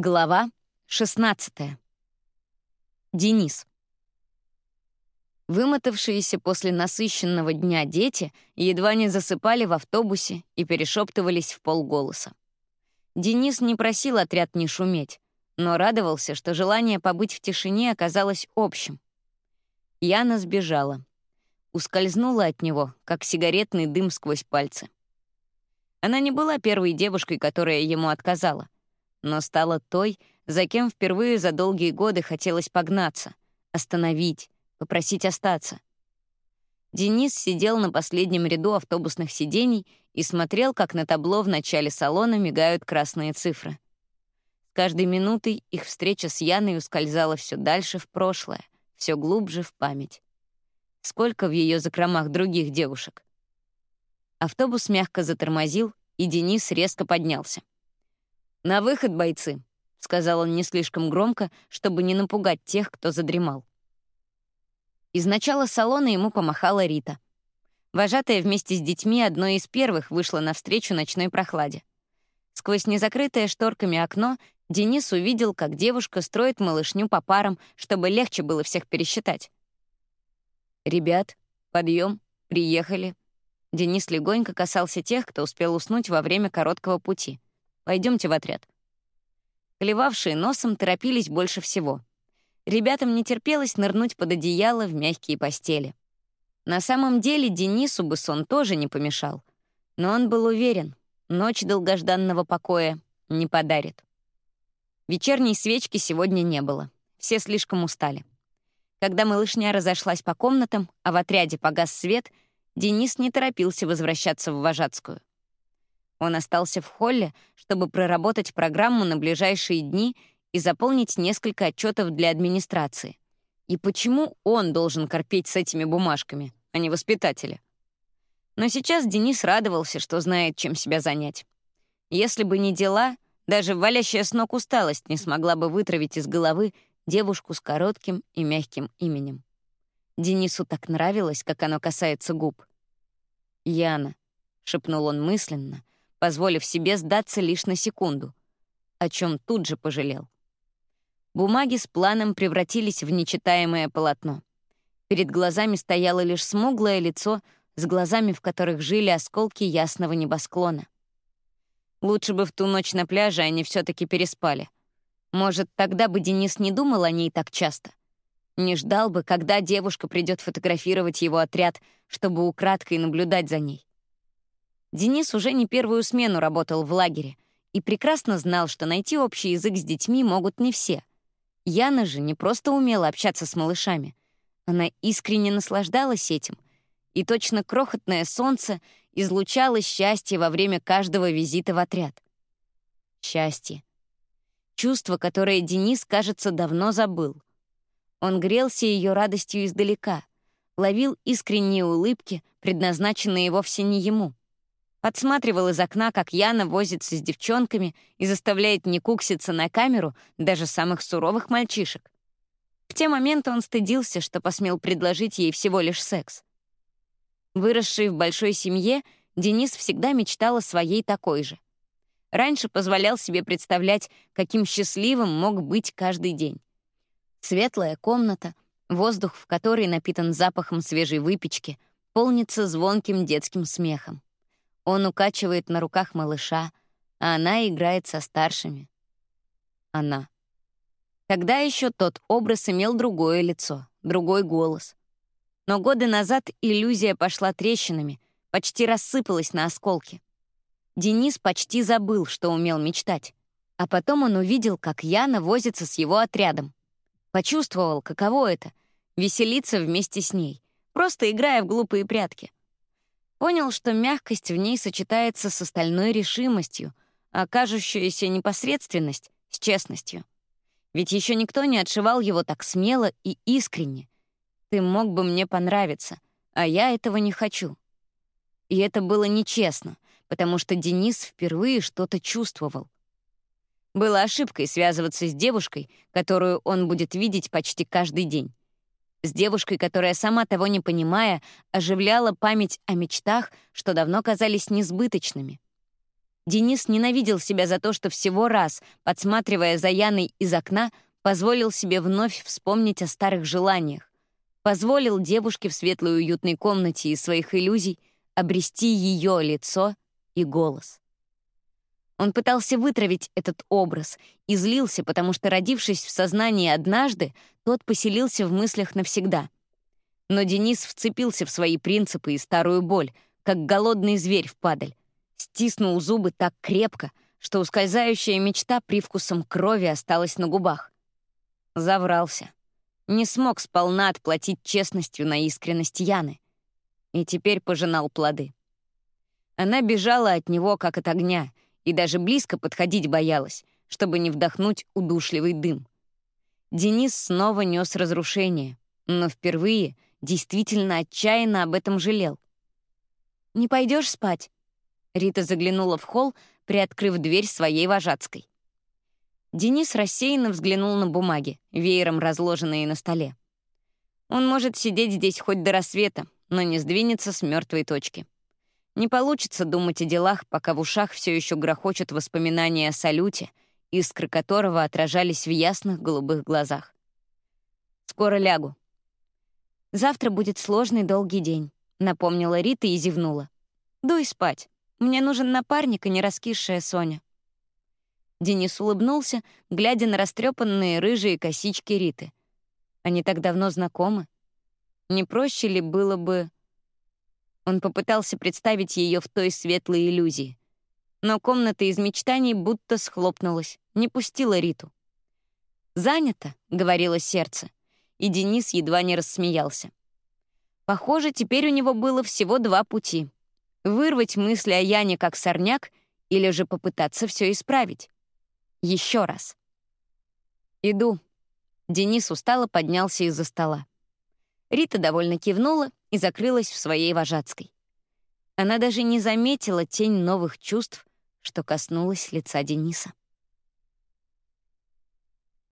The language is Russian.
Глава 16. Денис. Вымотавшиеся после насыщенного дня дети едва не засыпали в автобусе и перешептывались в полголоса. Денис не просил отряд не шуметь, но радовался, что желание побыть в тишине оказалось общим. Яна сбежала. Ускользнула от него, как сигаретный дым сквозь пальцы. Она не была первой девушкой, которая ему отказала — но стала той, за кем впервые за долгие годы хотелось погнаться, остановить, попросить остаться. Денис сидел на последнем ряду автобусных сидений и смотрел, как на табло в начале салона мигают красные цифры. С каждой минутой их встреча с Яной ускользала все дальше в прошлое, все глубже в память. Сколько в ее закромах других девушек? Автобус мягко затормозил, и Денис резко поднялся. «На выход, бойцы!» — сказал он не слишком громко, чтобы не напугать тех, кто задремал. Из начала салона ему помахала Рита. Вожатая вместе с детьми одной из первых вышла навстречу ночной прохладе. Сквозь незакрытое шторками окно Денис увидел, как девушка строит малышню по парам, чтобы легче было всех пересчитать. «Ребят, подъем, приехали». Денис легонько касался тех, кто успел уснуть во время короткого пути — Пойдемте в отряд». Клевавшие носом торопились больше всего. Ребятам не терпелось нырнуть под одеяло в мягкие постели. На самом деле Денису бы сон тоже не помешал. Но он был уверен, ночь долгожданного покоя не подарит. Вечерней свечки сегодня не было. Все слишком устали. Когда малышня разошлась по комнатам, а в отряде погас свет, Денис не торопился возвращаться в вожатскую. Он остался в холле, чтобы проработать программу на ближайшие дни и заполнить несколько отчетов для администрации. И почему он должен корпеть с этими бумажками, а не воспитатели? Но сейчас Денис радовался, что знает, чем себя занять. Если бы не дела, даже валящая с ног усталость не смогла бы вытравить из головы девушку с коротким и мягким именем. Денису так нравилось, как оно касается губ. «Яна», — шепнул он мысленно, позволив себе сдаться лишь на секунду, о чем тут же пожалел. Бумаги с планом превратились в нечитаемое полотно. Перед глазами стояло лишь смуглое лицо с глазами, в которых жили осколки ясного небосклона. Лучше бы в ту ночь на пляже они все таки переспали. Может, тогда бы Денис не думал о ней так часто. Не ждал бы, когда девушка придет фотографировать его отряд, чтобы украдкой наблюдать за ней. Денис уже не первую смену работал в лагере и прекрасно знал, что найти общий язык с детьми могут не все. Яна же не просто умела общаться с малышами. Она искренне наслаждалась этим, и точно крохотное солнце излучало счастье во время каждого визита в отряд. Счастье. Чувство, которое Денис, кажется, давно забыл. Он грелся ее радостью издалека, ловил искренние улыбки, предназначенные вовсе не ему — Подсматривал из окна, как Яна возится с девчонками и заставляет не кукситься на камеру даже самых суровых мальчишек. В те моменты он стыдился, что посмел предложить ей всего лишь секс. Выросший в большой семье, Денис всегда мечтал о своей такой же. Раньше позволял себе представлять, каким счастливым мог быть каждый день. Светлая комната, воздух, в которой напитан запахом свежей выпечки, полнится звонким детским смехом. Он укачивает на руках малыша, а она играет со старшими. Она. Тогда еще тот образ имел другое лицо, другой голос. Но годы назад иллюзия пошла трещинами, почти рассыпалась на осколки. Денис почти забыл, что умел мечтать. А потом он увидел, как Яна возится с его отрядом. Почувствовал, каково это — веселиться вместе с ней, просто играя в глупые прятки. Понял, что мягкость в ней сочетается с остальной решимостью, а кажущаяся непосредственность — с честностью. Ведь еще никто не отшивал его так смело и искренне. «Ты мог бы мне понравиться, а я этого не хочу». И это было нечестно, потому что Денис впервые что-то чувствовал. Было ошибкой связываться с девушкой, которую он будет видеть почти каждый день с девушкой, которая, сама того не понимая, оживляла память о мечтах, что давно казались несбыточными. Денис ненавидел себя за то, что всего раз, подсматривая за Яной из окна, позволил себе вновь вспомнить о старых желаниях. Позволил девушке в светлой уютной комнате из своих иллюзий обрести ее лицо и голос. Он пытался вытравить этот образ и злился, потому что, родившись в сознании однажды, тот поселился в мыслях навсегда. Но Денис вцепился в свои принципы и старую боль, как голодный зверь в падаль, стиснул зубы так крепко, что ускользающая мечта привкусом крови осталась на губах. Заврался. Не смог сполна отплатить честностью на искренность Яны. И теперь пожинал плоды. Она бежала от него, как от огня — и даже близко подходить боялась, чтобы не вдохнуть удушливый дым. Денис снова нес разрушение, но впервые действительно отчаянно об этом жалел. «Не пойдешь спать?» Рита заглянула в холл, приоткрыв дверь своей вожатской. Денис рассеянно взглянул на бумаги, веером разложенные на столе. Он может сидеть здесь хоть до рассвета, но не сдвинется с мертвой точки. Не получится думать о делах, пока в ушах все еще грохочут воспоминания о салюте, искры которого отражались в ясных голубых глазах. «Скоро лягу». «Завтра будет сложный долгий день», — напомнила Рита и зевнула. «Дуй спать. Мне нужен напарник, а не раскисшая Соня». Денис улыбнулся, глядя на растрепанные рыжие косички Риты. Они так давно знакомы. Не проще ли было бы... Он попытался представить ее в той светлой иллюзии. Но комната из мечтаний будто схлопнулась, не пустила Риту. «Занято», — говорило сердце, и Денис едва не рассмеялся. Похоже, теперь у него было всего два пути — вырвать мысли о Яне как сорняк или же попытаться все исправить. Еще раз. «Иду». Денис устало поднялся из-за стола. Рита довольно кивнула и закрылась в своей вожатской. Она даже не заметила тень новых чувств, что коснулась лица Дениса.